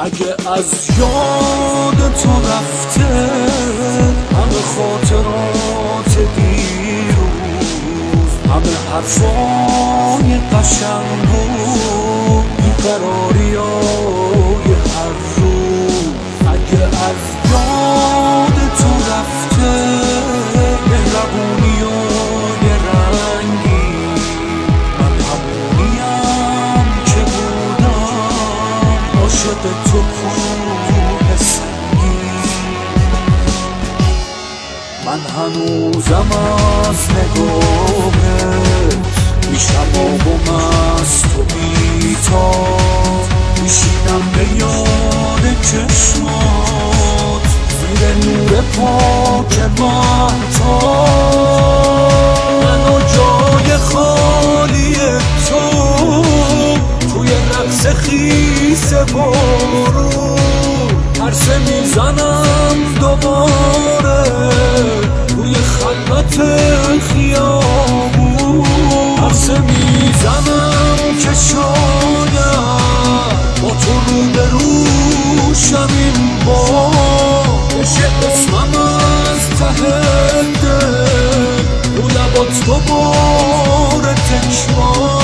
اگه از یاد تو رفته همه خاطرات دیروز همه حرفای قشنگ و بیقراری های هر هنوزم از نگاهت میشم و مست و بیتا میشینم به یاد چشمات زیر نور پاک مهتا من و جای خالی تو توی رقص خیس بارون. عرصه می‌زنم دوباره. توی خلوت خیابون. عرصه می‌زنم که شاید با تو رو به روشم این بار. بشه اسمم از ته دل. رو لبات دوباره تکرار.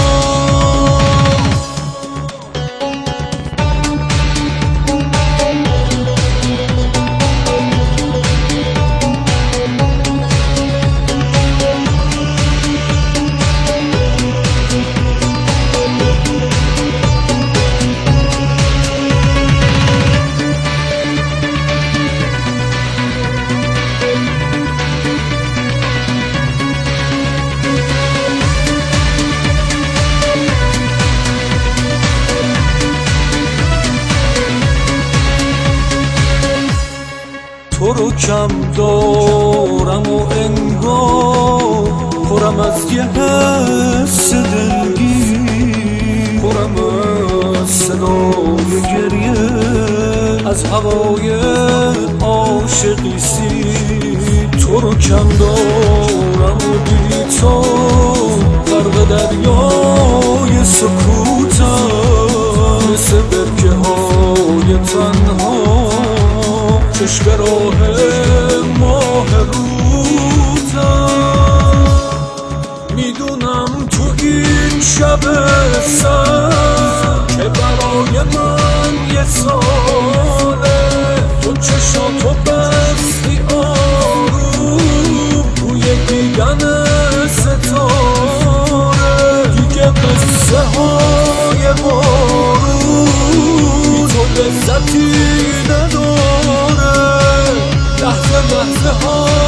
تو رو کم دارم و انگار پرم از یه حس دلگیر. پرم از صدای گریه از هوای عاشقی سی تو رو کم دارم و بی چشم راه ماه روزم می‌دونم تو این شب سر که برای من یه ساله. تو چشاتو بستی آروم. روی دیدن ستاره. دیگه قصه های بارون تو لذتی لحظه ها.